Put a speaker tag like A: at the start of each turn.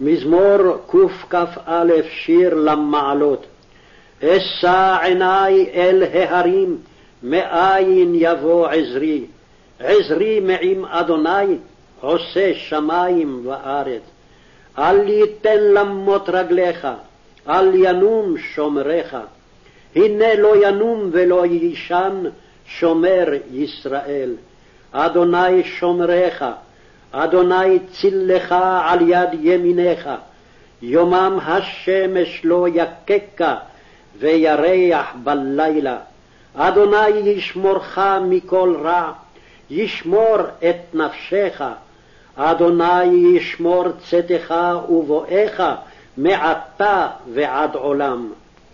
A: מזמור קכ"א שיר למעלות. אשא עיני אל ההרים, מאין יבוא עזרי. עזרי מעם אדוני, עושה שמים וארץ. אל ייתן למות רגליך, אל ינום שומרך. הנה לא ינום ולא יישן שומר ישראל. אדוני שומרך, אדוני צילך על יד ימינך, יומם השמש לא יככה, וירח בלילה. אדוני ישמורך מכל רע, ישמור את נפשך. אדוני ישמור צאתך ובואך מעתה ועד עולם.